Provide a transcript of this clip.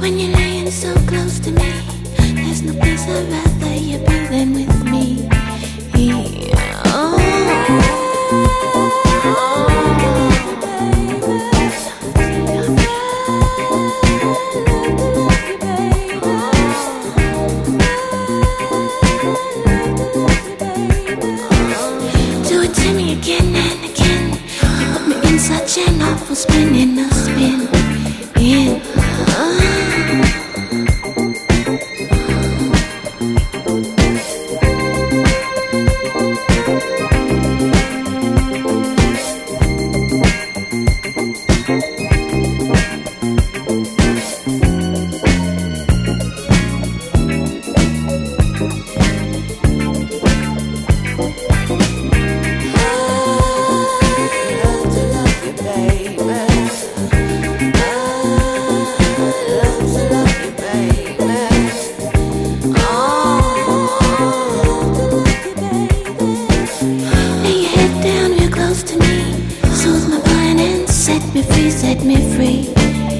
When you're laying so close to me, there's no place I'd rather you be than with me. Oh, Do it to me again and again. You put me in such an awful spin